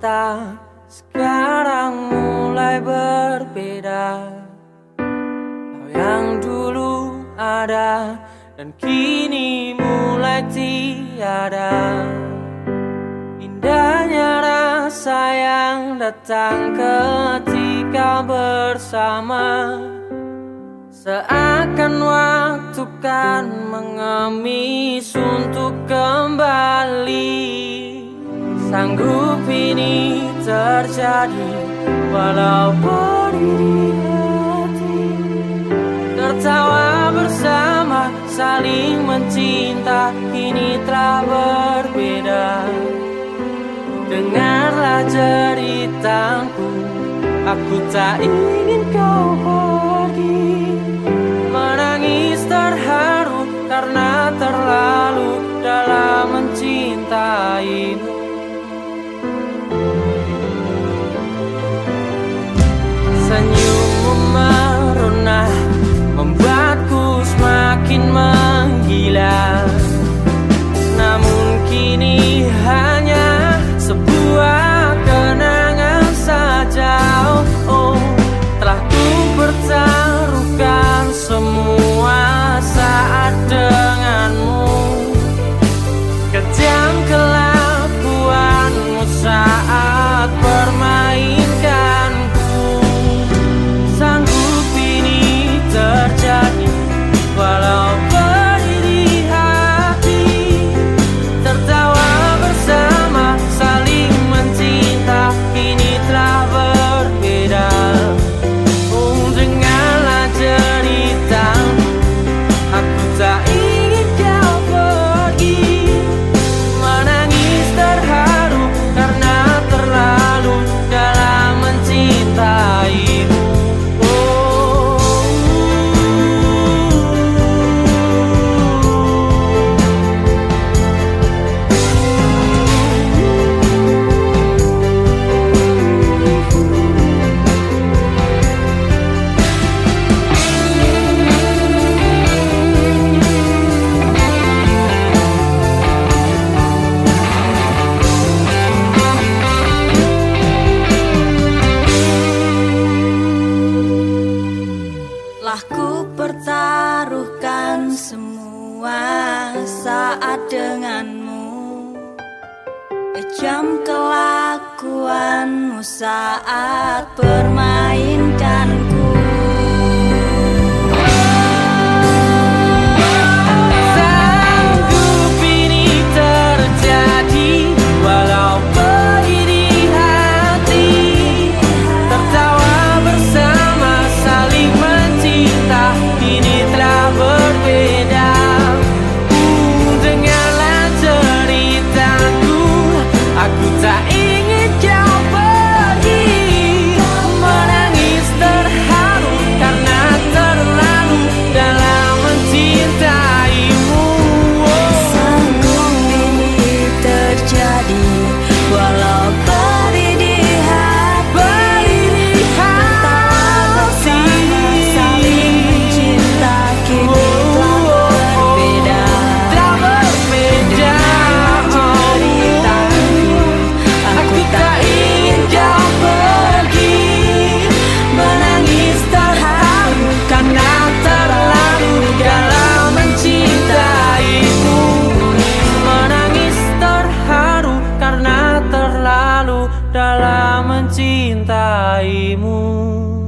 cinta sekarang mulai berbeda. Kau yang dulu ada dan kini mulai tiada. Indahnya rasa yang datang ketika bersama. Seakan waktu kan mengemis untuk kembali. Sanggup ini terjadi walau berdiri hati Tertawa bersama saling mencinta kini telah berbeda. Dengarlah ceritaku Aku tak ingin kau pergi in my Lah ku pertaruhkan semua saat denganmu Kejam kelakuanmu saat permainkanku mencintaimu